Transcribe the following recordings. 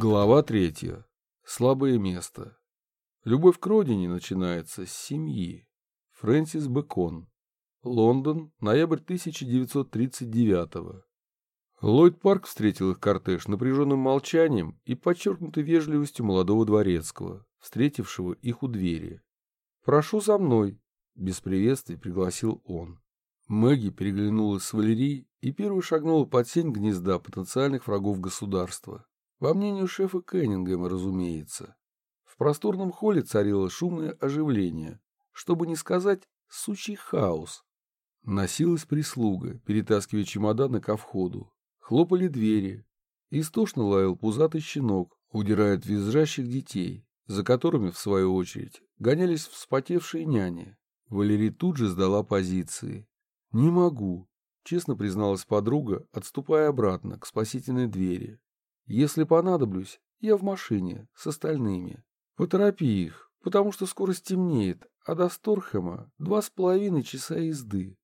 Глава третья. Слабое место. Любовь к родине начинается с семьи. Фрэнсис Бэкон. Лондон, ноябрь 1939 Ллойд Парк встретил их кортеж напряженным молчанием и подчеркнутой вежливостью молодого дворецкого, встретившего их у двери. «Прошу за мной», — без приветствий пригласил он. Мэгги переглянулась с Валерией и первой шагнула под сень гнезда потенциальных врагов государства. По мнению шефа Кеннингема, разумеется. В просторном холле царило шумное оживление, чтобы не сказать «сучий хаос». Носилась прислуга, перетаскивая чемоданы ко входу. Хлопали двери. Истошно лаял пузатый щенок, удирая от визжащих детей, за которыми, в свою очередь, гонялись вспотевшие няни. Валерий тут же сдала позиции. «Не могу», — честно призналась подруга, отступая обратно к спасительной двери. Если понадоблюсь, я в машине с остальными. Поторопи их, потому что скоро стемнеет, а до Сторхема два с половиной часа езды.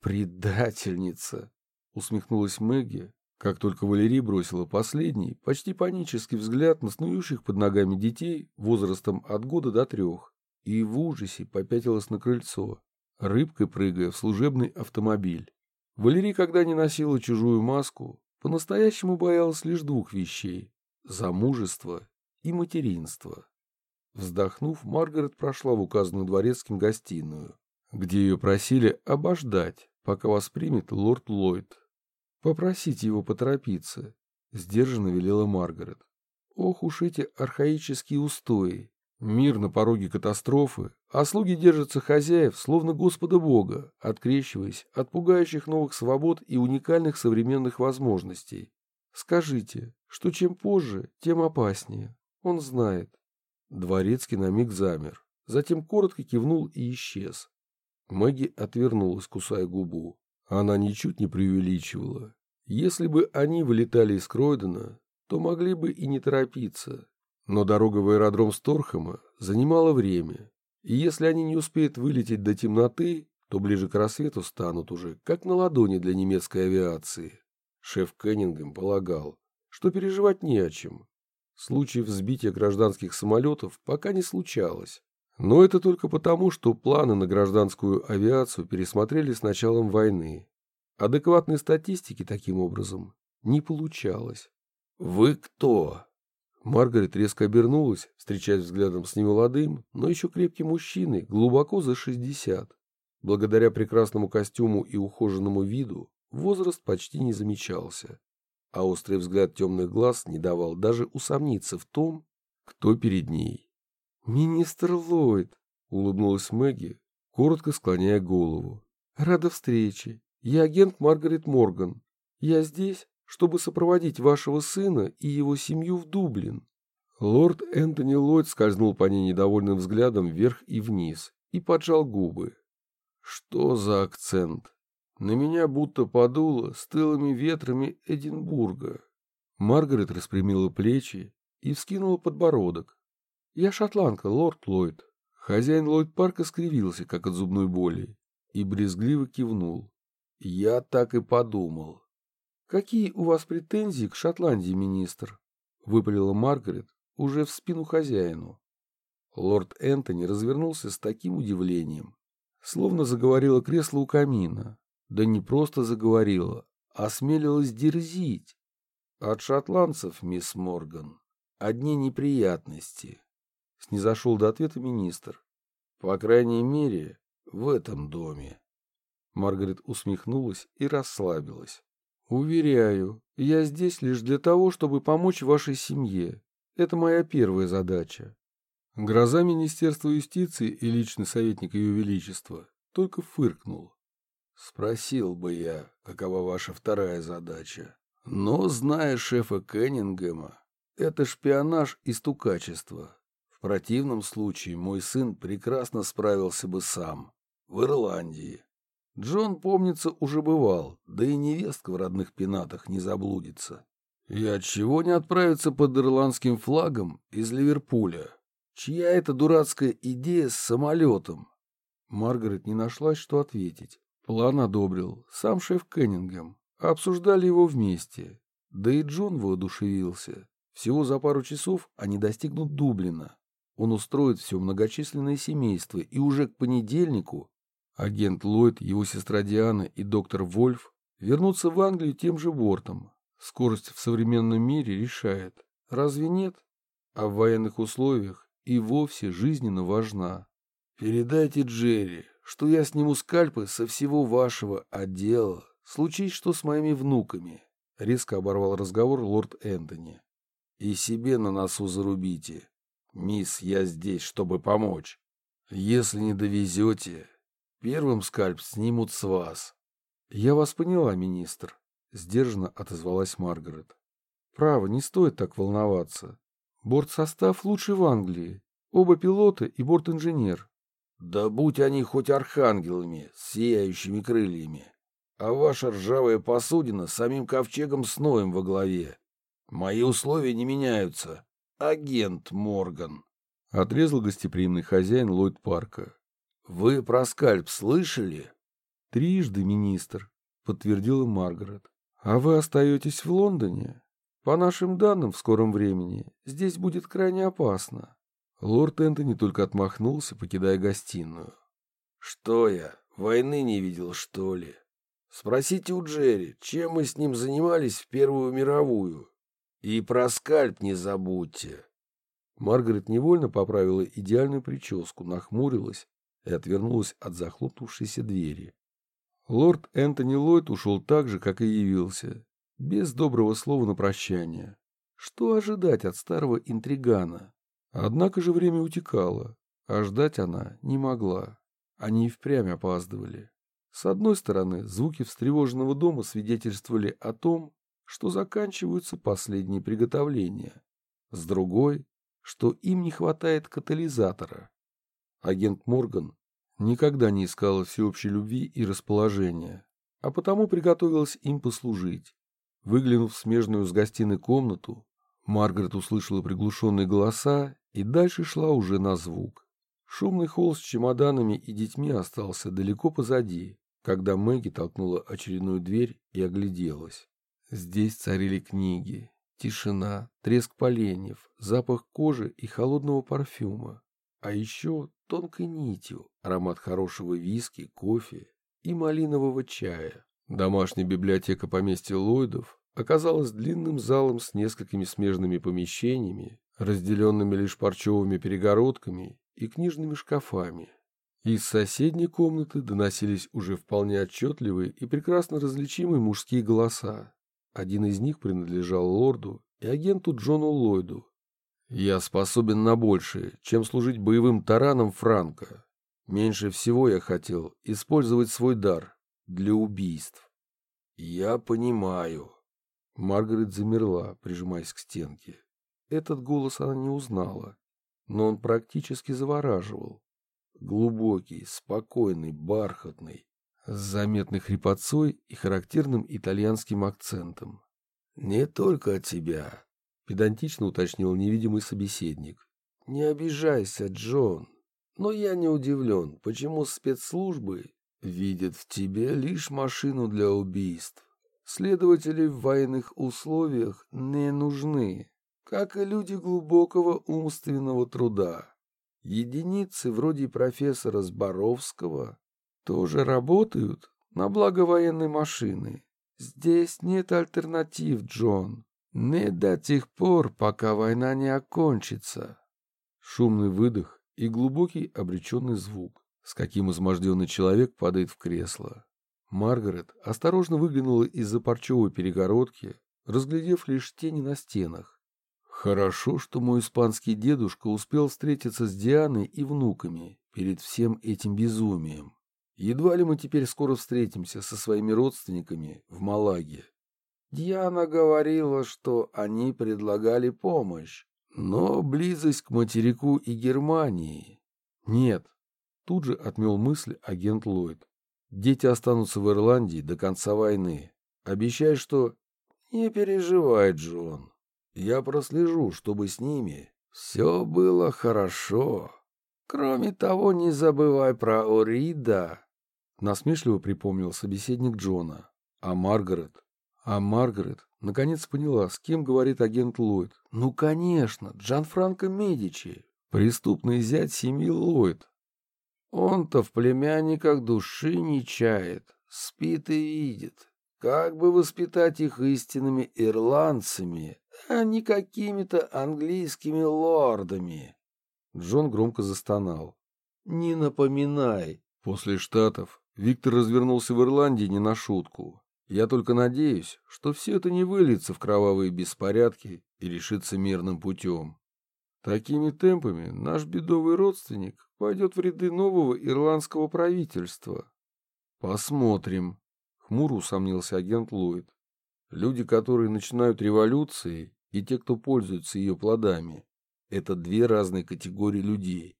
Предательница! Усмехнулась Мэгги, как только Валерий бросила последний, почти панический взгляд на снующих под ногами детей возрастом от года до трех, и в ужасе попятилась на крыльцо, рыбкой прыгая в служебный автомобиль. Валерий, когда не носила чужую маску, по-настоящему боялась лишь двух вещей – замужества и материнства. Вздохнув, Маргарет прошла в указанную дворецким гостиную, где ее просили обождать, пока вас примет лорд Ллойд. «Попросите его поторопиться», — сдержанно велела Маргарет. «Ох уж эти архаические устои! Мир на пороге катастрофы, а слуги держатся хозяев, словно Господа Бога, открещиваясь от пугающих новых свобод и уникальных современных возможностей. Скажите, что чем позже, тем опаснее. Он знает. Дворецкий на миг замер, затем коротко кивнул и исчез. Мэгги отвернулась, кусая губу. Она ничуть не преувеличивала. Если бы они вылетали из Кройдена, то могли бы и не торопиться, но дорога в аэродром Сторхема занимала время, и если они не успеют вылететь до темноты, то ближе к рассвету станут уже как на ладони для немецкой авиации. Шеф Кеннингем полагал, что переживать не о чем. Случаев взбития гражданских самолетов пока не случалось. Но это только потому, что планы на гражданскую авиацию пересмотрели с началом войны. Адекватной статистики таким образом не получалось. «Вы кто?» Маргарет резко обернулась, встречаясь взглядом с немолодым, но еще крепким мужчиной, глубоко за шестьдесят. Благодаря прекрасному костюму и ухоженному виду возраст почти не замечался, а острый взгляд темных глаз не давал даже усомниться в том, кто перед ней. «Министр Ллойд», — улыбнулась Мэгги, коротко склоняя голову. «Рада встрече. Я агент Маргарет Морган. Я здесь, чтобы сопроводить вашего сына и его семью в Дублин. Лорд Энтони Ллойд скользнул по ней недовольным взглядом вверх и вниз и поджал губы. Что за акцент? На меня будто подуло стылыми ветрами Эдинбурга. Маргарет распрямила плечи и вскинула подбородок. Я шотландка, лорд Ллойд. Хозяин Ллойд-парка скривился, как от зубной боли, и брезгливо кивнул. Я так и подумал. «Какие у вас претензии к Шотландии, министр?» — выпалила Маргарет уже в спину хозяину. Лорд Энтони развернулся с таким удивлением, словно заговорила кресло у камина. Да не просто заговорила, а осмелилась дерзить. От шотландцев, мисс Морган, одни неприятности. Снизошел до ответа министр. По крайней мере, в этом доме. Маргарет усмехнулась и расслабилась. Уверяю, я здесь лишь для того, чтобы помочь вашей семье. Это моя первая задача. Гроза Министерства юстиции и личный советник Ее Величества только фыркнул. Спросил бы я, какова ваша вторая задача. Но, зная шефа Кеннингема, это шпионаж и стукачество. В противном случае мой сын прекрасно справился бы сам, в Ирландии. Джон, помнится, уже бывал, да и невестка в родных пенатах не заблудится. И отчего не отправиться под ирландским флагом из Ливерпуля? Чья это дурацкая идея с самолетом? Маргарет не нашлась, что ответить. План одобрил сам шеф Кеннингем. Обсуждали его вместе. Да и Джон воодушевился. Всего за пару часов они достигнут Дублина. Он устроит все многочисленное семейство, и уже к понедельнику агент Ллойд, его сестра Диана и доктор Вольф вернутся в Англию тем же бортом. Скорость в современном мире решает. Разве нет? А в военных условиях и вовсе жизненно важна. Передайте Джерри, что я сниму скальпы со всего вашего отдела. Случись что с моими внуками. Резко оборвал разговор лорд Энтони. И себе на носу зарубите. Мисс, я здесь, чтобы помочь. Если не довезете, первым скальп снимут с вас. Я вас поняла, министр. Сдержанно отозвалась Маргарет. Право, не стоит так волноваться. Бортсостав лучший в Англии. Оба пилота и борт-инженер. Да будь они хоть архангелами с сияющими крыльями. А ваша ржавая посудина с самим ковчегом с Ноем во главе. Мои условия не меняются. Агент Морган. Отрезал гостеприимный хозяин Ллойд Парка. Вы про скальп слышали? Трижды, министр, подтвердила Маргарет. А вы остаетесь в Лондоне? По нашим данным, в скором времени здесь будет крайне опасно. Лорд Энтони только отмахнулся, покидая гостиную. Что я, войны не видел, что ли? Спросите у Джерри, чем мы с ним занимались в Первую мировую. И про скальп не забудьте. Маргарет невольно поправила идеальную прическу, нахмурилась и отвернулась от захлопнувшейся двери. Лорд Энтони Ллойд ушел так же, как и явился, без доброго слова на прощание. Что ожидать от старого интригана? Однако же время утекало, а ждать она не могла. Они и впрямь опаздывали. С одной стороны, звуки встревоженного дома свидетельствовали о том, что заканчиваются последние приготовления. С другой, что им не хватает катализатора. Агент Морган никогда не искала всеобщей любви и расположения, а потому приготовилась им послужить. Выглянув в смежную с гостиной комнату, Маргарет услышала приглушенные голоса и дальше шла уже на звук. Шумный холл с чемоданами и детьми остался далеко позади, когда Мэгги толкнула очередную дверь и огляделась. Здесь царили книги, тишина, треск поленьев, запах кожи и холодного парфюма. А еще тонкой нитью аромат хорошего виски, кофе и малинового чая. Домашняя библиотека поместья Ллойдов оказалась длинным залом с несколькими смежными помещениями, разделенными лишь парчевыми перегородками и книжными шкафами. Из соседней комнаты доносились уже вполне отчетливые и прекрасно различимые мужские голоса. Один из них принадлежал лорду и агенту Джону Ллойду. «Я способен на большее, чем служить боевым тараном Франка. Меньше всего я хотел использовать свой дар для убийств. Я понимаю. Маргарет замерла, прижимаясь к стенке. Этот голос она не узнала, но он практически завораживал. Глубокий, спокойный, бархатный, с заметной хрипотцой и характерным итальянским акцентом. «Не только тебя», — педантично уточнил невидимый собеседник. «Не обижайся, Джон, но я не удивлен, почему спецслужбы видят в тебе лишь машину для убийств. Следователи в военных условиях не нужны, как и люди глубокого умственного труда. Единицы вроде профессора Зборовского тоже работают на благо военной машины. Здесь нет альтернатив, Джон. Не до тех пор, пока война не окончится. Шумный выдох и глубокий обреченный звук, с каким изможденный человек падает в кресло. Маргарет осторожно выглянула из-за парчевой перегородки, разглядев лишь тени на стенах. Хорошо, что мой испанский дедушка успел встретиться с Дианой и внуками перед всем этим безумием. Едва ли мы теперь скоро встретимся со своими родственниками в Малаге. Диана говорила, что они предлагали помощь, но близость к материку и Германии... Нет, тут же отмел мысль агент Ллойд. Дети останутся в Ирландии до конца войны. Обещай, что... Не переживай, Джон. Я прослежу, чтобы с ними все было хорошо. Кроме того, не забывай про Орида Насмешливо припомнил собеседник Джона. А Маргарет? А Маргарет Наконец поняла, с кем говорит агент Ллойд. Ну, конечно, Джанфранко Медичи, преступный зять семьи Ллойд. Он-то в племянниках души не чает, спит и видит. Как бы воспитать их истинными ирландцами, а не какими-то английскими лордами? Джон громко застонал. «Не напоминай!» После Штатов Виктор развернулся в Ирландии не на шутку. Я только надеюсь, что все это не выльется в кровавые беспорядки и решится мирным путем. Такими темпами наш бедовый родственник пойдет в ряды нового ирландского правительства. Посмотрим, — хмуро усомнился агент Ллойд. Люди, которые начинают революции, и те, кто пользуется ее плодами, — это две разные категории людей.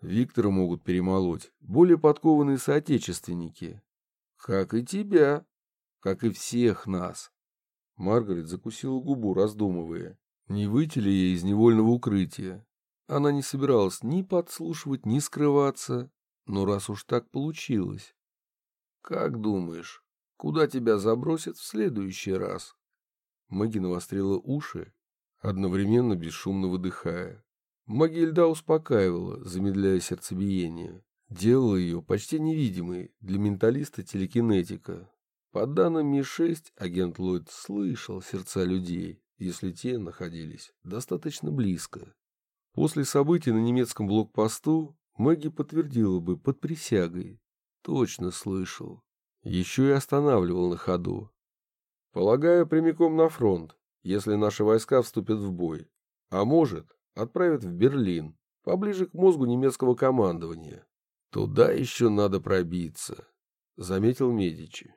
Виктора могут перемолоть более подкованные соотечественники. Как и тебя, как и всех нас. Маргарет закусила губу, раздумывая, не выйти ли ей из невольного укрытия. Она не собиралась ни подслушивать, ни скрываться, но раз уж так получилось. «Как думаешь, куда тебя забросят в следующий раз?» Мэгги навострила уши, одновременно бесшумно выдыхая. Магия успокаивала, замедляя сердцебиение. Делала ее почти невидимой для менталиста-телекинетика, по данным Ми-6, агент Ллойд слышал сердца людей, если те находились достаточно близко. После событий на немецком блокпосту Мэгги подтвердила бы под присягой. Точно слышал. Еще и останавливал на ходу. Полагаю, прямиком на фронт, если наши войска вступят в бой. А может, отправят в Берлин, поближе к мозгу немецкого командования. Туда еще надо пробиться, заметил Медичи.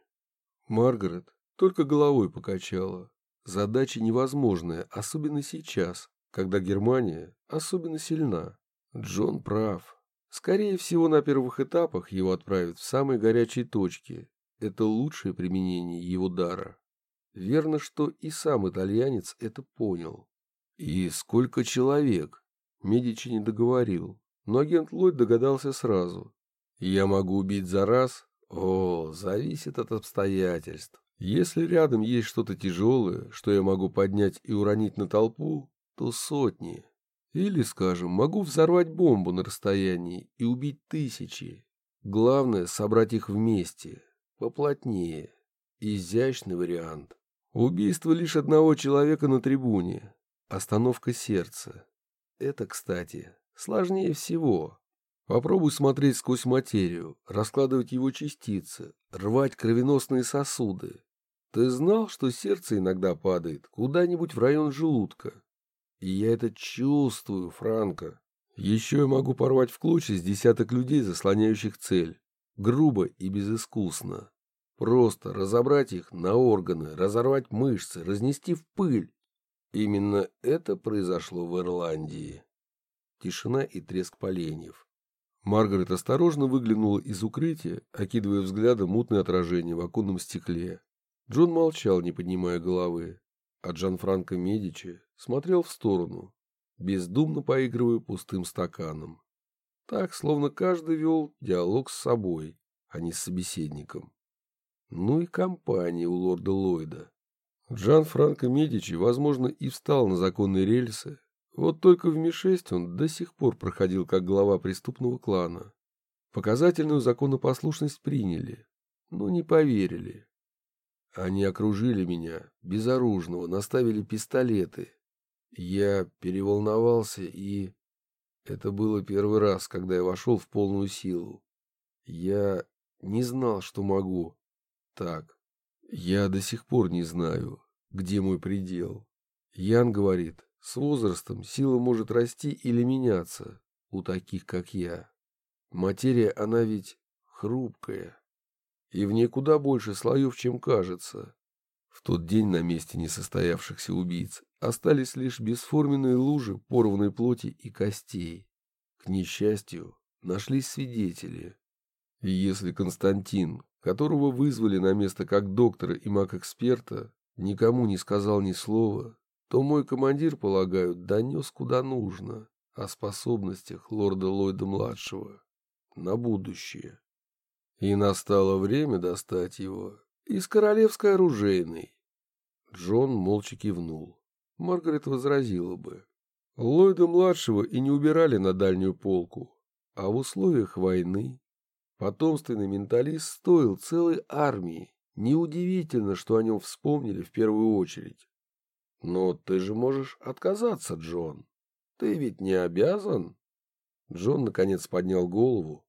Маргарет только головой покачала. Задача невозможная, особенно сейчас, когда Германия особенно сильна. Джон прав. Скорее всего, на первых этапах его отправят в самые горячие точки. Это лучшее применение его дара. Верно, что и сам итальянец это понял. И сколько человек? Медичи не договорил, но агент Ллойд догадался сразу. Я могу убить за раз, о, зависит от обстоятельств. Если рядом есть что-то тяжелое, что я могу поднять и уронить на толпу, то сотни. Или, скажем, могу взорвать бомбу на расстоянии и убить тысячи. Главное — собрать их вместе, поплотнее. Изящный вариант. Убийство лишь одного человека на трибуне. Остановка сердца. Это, кстати, сложнее всего. Попробуй смотреть сквозь материю, раскладывать его частицы, рвать кровеносные сосуды. Ты знал, что сердце иногда падает куда-нибудь в район желудка? И я это чувствую, Франко. Еще я могу порвать в клочья с десяток людей, заслоняющих цель. Грубо и безыскусно. Просто разобрать их на органы, разорвать мышцы, разнести в пыль. Именно это произошло в Ирландии. Тишина и треск поленьев. Маргарет осторожно выглянула из укрытия, окидывая взглядом мутное отражение в оконном стекле. Джон молчал, не поднимая головы, а Джанфранко Медичи смотрел в сторону, бездумно поигрывая пустым стаканом. Так, словно каждый вел диалог с собой, а не с собеседником. Ну и компания у лорда Ллойда. Джан Франко Медичи, возможно, и встал на законные рельсы, вот только в Ми-6 он до сих пор проходил как глава преступного клана. Показательную законопослушность приняли, но не поверили. Они окружили меня, безоружного, наставили пистолеты. Я переволновался и... Это было первый раз, когда я вошел в полную силу. Я не знал, что могу. Так, я до сих пор не знаю, где мой предел. Ян говорит, с возрастом сила может расти или меняться у таких, как я. Материя, она ведь хрупкая. И в ней куда больше слоев, чем кажется. В тот день на месте несостоявшихся убийц остались лишь бесформенные лужи порванной плоти и костей. К несчастью, нашлись свидетели. И если Константин, которого вызвали на место как доктора и маг-эксперта, никому не сказал ни слова, то мой командир, полагаю, донес куда нужно о способностях лорда Ллойда-младшего на будущее. И настало время достать его из королевской оружейной. Джон молча кивнул. Маргарет возразила бы. Ллойда-младшего и не убирали на дальнюю полку, а в условиях войны потомственный менталист стоил целой армии. Неудивительно, что о нем вспомнили в первую очередь. Но ты же можешь отказаться, Джон. Ты ведь не обязан. Джон наконец поднял голову,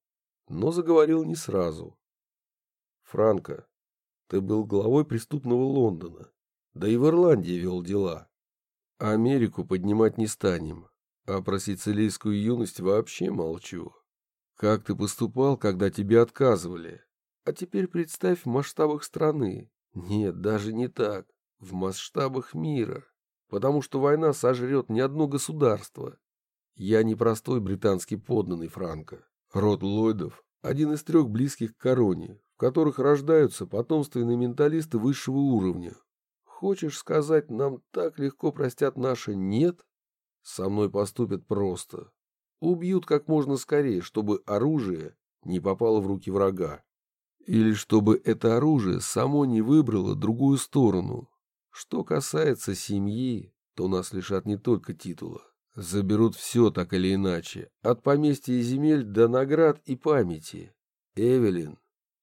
но заговорил не сразу. Франко, ты был главой преступного Лондона, да и в Ирландии вел дела. Америку поднимать не станем, а про сицилийскую юность вообще молчу. Как ты поступал, когда тебе отказывали? А теперь представь в масштабах страны. Нет, даже не так. В масштабах мира. Потому что война сожрет не одно государство. Я не простой британский подданный Франка. Род Ллойдов – один из трех близких к короне, в которых рождаются потомственные менталисты высшего уровня, Хочешь сказать, нам так легко простят наше «нет»? Со мной поступят просто. Убьют как можно скорее, чтобы оружие не попало в руки врага. Или чтобы это оружие само не выбрало другую сторону. Что касается семьи, то нас лишат не только титула. Заберут все так или иначе, от поместья и земель до наград и памяти. Эвелин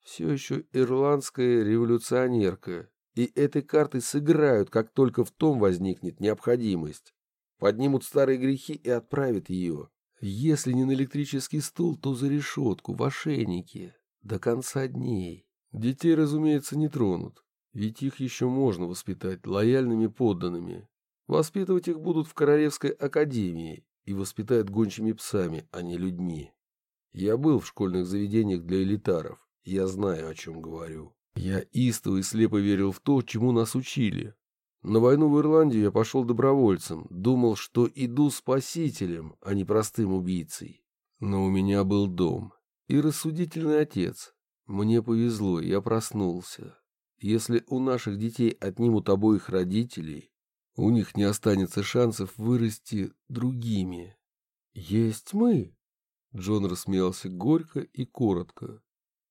все еще ирландская революционерка, и этой картой сыграют, как только в том возникнет необходимость. Поднимут старые грехи и отправят ее. Если не на электрический стул, то за решетку, в ошейнике. До конца дней. Детей, разумеется, не тронут. Ведь их еще можно воспитать лояльными подданными. Воспитывать их будут в Королевской академии и воспитают гончими псами, а не людьми. Я был в школьных заведениях для элитаров. Я знаю, о чем говорю. Я истово и слепо верил в то, чему нас учили. На войну в Ирландию я пошел добровольцем, думал, что иду спасителем, а не простым убийцей. Но у меня был дом и рассудительный отец. Мне повезло, я проснулся. Если у наших детей отнимут обоих родителей, у них не останется шансов вырасти другими. Есть мы. Джон рассмеялся горько и коротко.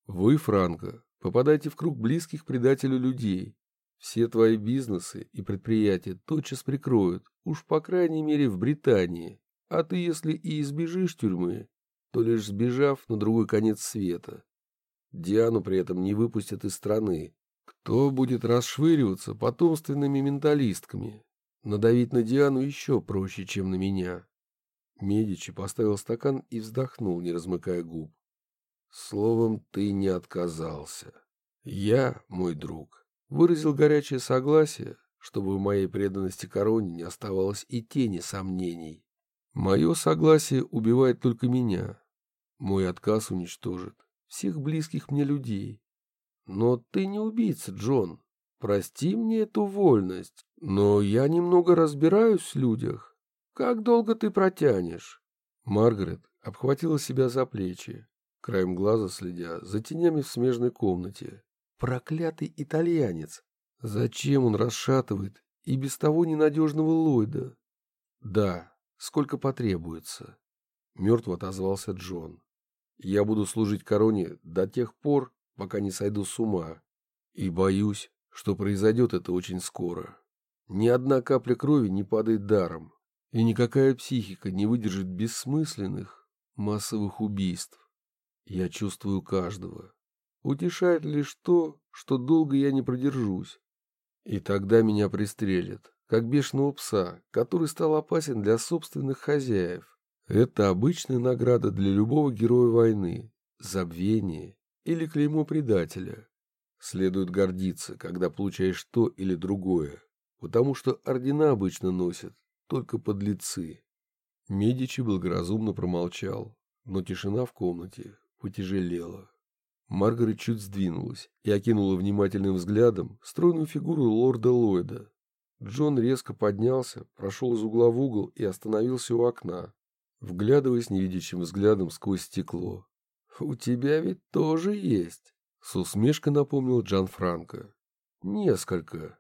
Вы, Франко, Попадайте в круг близких предателю людей. Все твои бизнесы и предприятия тотчас прикроют, уж по крайней мере в Британии. А ты, если и избежишь тюрьмы, то лишь сбежав на другой конец света. Диану при этом не выпустят из страны. Кто будет расшвыриваться потомственными менталистками? Надавить на Диану еще проще, чем на меня. Медичи поставил стакан и вздохнул, не размыкая губ. Словом, ты не отказался. Я, мой друг, выразил горячее согласие, чтобы в моей преданности короне не оставалось и тени сомнений. Мое согласие убивает только меня. Мой отказ уничтожит всех близких мне людей. Но ты не убийца, Джон. Прости мне эту вольность, но я немного разбираюсь в людях. Как долго ты протянешь? Маргарет обхватила себя за плечи краем глаза следя за тенями в смежной комнате. Проклятый итальянец! Зачем он расшатывает и без того ненадежного Ллойда? Да, сколько потребуется. Мертво отозвался Джон. Я буду служить короне до тех пор, пока не сойду с ума. И боюсь, что произойдет это очень скоро. Ни одна капля крови не падает даром, и никакая психика не выдержит бессмысленных массовых убийств. Я чувствую каждого. Утешает лишь то, что долго я не продержусь. И тогда меня пристрелят, как бешеного пса, который стал опасен для собственных хозяев. Это обычная награда для любого героя войны, забвение или клеймо предателя. Следует гордиться, когда получаешь то или другое, потому что ордена обычно носят только подлецы. Медичи благоразумно промолчал, но тишина в комнате потяжелело. Маргарет чуть сдвинулась и окинула внимательным взглядом стройную фигуру лорда Ллойда. Джон резко поднялся, прошел из угла в угол и остановился у окна, вглядываясь невидящим взглядом сквозь стекло. «У тебя ведь тоже есть», — с усмешкой напомнил Джан Франко. «Несколько».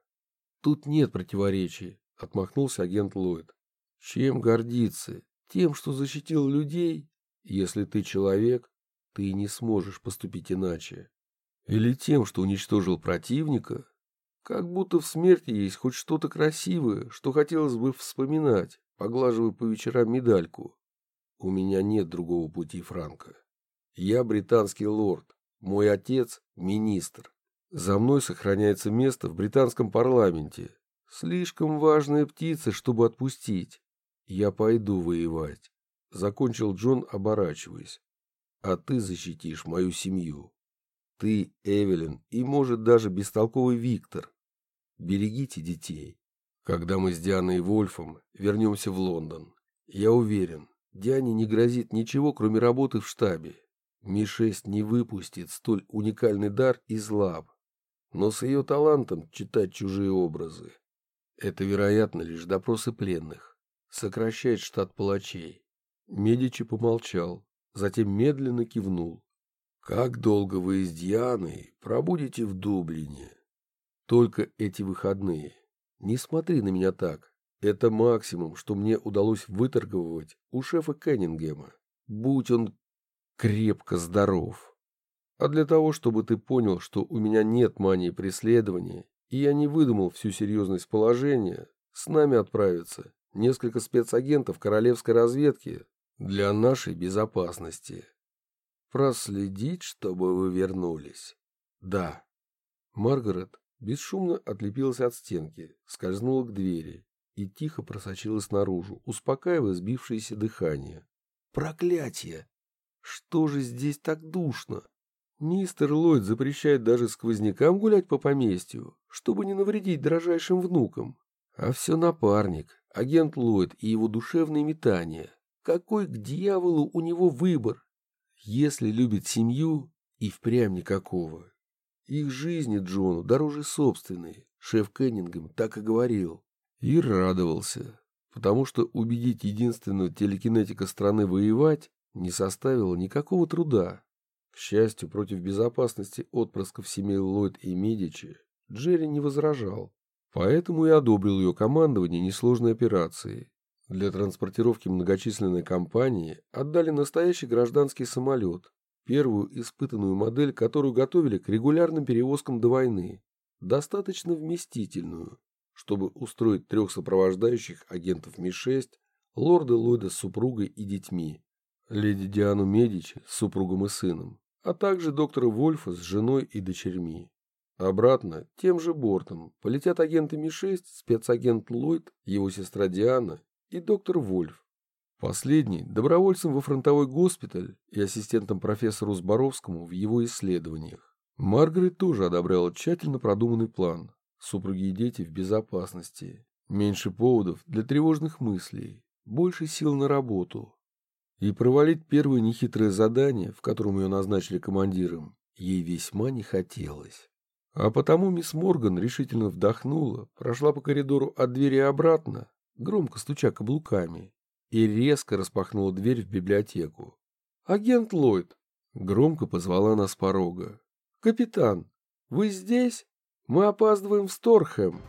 «Тут нет противоречий», — отмахнулся агент Ллойд. «Чем гордиться? Тем, что защитил людей? Если ты человек, ты не сможешь поступить иначе. Или тем, что уничтожил противника? Как будто в смерти есть хоть что-то красивое, что хотелось бы вспоминать, поглаживая по вечерам медальку. У меня нет другого пути, Франко. Я британский лорд, мой отец – министр. За мной сохраняется место в британском парламенте. Слишком важная птица, чтобы отпустить. Я пойду воевать. Закончил Джон, оборачиваясь. А ты защитишь мою семью. Ты, Эвелин, и, может, даже бестолковый Виктор. Берегите детей. Когда мы с Дианой и Вольфом вернемся в Лондон, я уверен, Диане не грозит ничего, кроме работы в штабе. Ми-6 не выпустит столь уникальный дар из лап. Но с ее талантом читать чужие образы. Это, вероятно, лишь допросы пленных. Сокращает штат палачей. Медичи помолчал, затем медленно кивнул. «Как долго вы с Дианой пробудете в Дублине?» «Только эти выходные. Не смотри на меня так. Это максимум, что мне удалось выторговывать у шефа Кеннингема. Будь он крепко здоров. А для того, чтобы ты понял, что у меня нет мании преследования, и я не выдумал всю серьезность положения, с нами отправятся несколько спецагентов королевской разведки для нашей безопасности. Проследить, чтобы вы вернулись. Да. Маргарет бесшумно отлепилась от стенки, скользнула к двери и тихо просочилась наружу, успокаивая сбившееся дыхание. Проклятие! Что же здесь так душно? Мистер Ллойд запрещает даже сквознякам гулять по поместью, чтобы не навредить дрожайшим внукам. А все напарник, агент Ллойд и его душевные метания. Какой к дьяволу у него выбор? Если любит семью, и впрямь никакого. Их жизни Джону дороже собственной, шеф Кеннингем так и говорил. И радовался, потому что убедить единственного телекинетика страны воевать не составило никакого труда. К счастью, против безопасности отпрысков семей Ллойд и Медичи Джерри не возражал, поэтому и одобрил ее командование несложной операции. Для транспортировки многочисленной компании отдали настоящий гражданский самолет, первую испытанную модель, которую готовили к регулярным перевозкам до войны, достаточно вместительную, чтобы устроить трех сопровождающих агентов Ми-6, лорда Ллойда с супругой и детьми, леди Диану Медичи с супругом и сыном, а также доктора Вольфа с женой и дочерьми. Обратно, тем же бортом, полетят агенты Ми-6, спецагент Ллойд, его сестра Диана и доктор Вольф. Последний – добровольцем во фронтовой госпиталь и ассистентом профессору Зборовскому в его исследованиях. Маргарет тоже одобряла тщательно продуманный план. Супруги и дети в безопасности. Меньше поводов для тревожных мыслей. Больше сил на работу. И провалить первое нехитрое задание, в котором ее назначили командиром, ей весьма не хотелось. А потому мисс Морган решительно вдохнула, прошла по коридору от двери обратно, громко стуча каблуками, и резко распахнула дверь в библиотеку. «Агент Ллойд!» — громко позвала нас с порога. «Капитан, вы здесь? Мы опаздываем в Сторхэм!»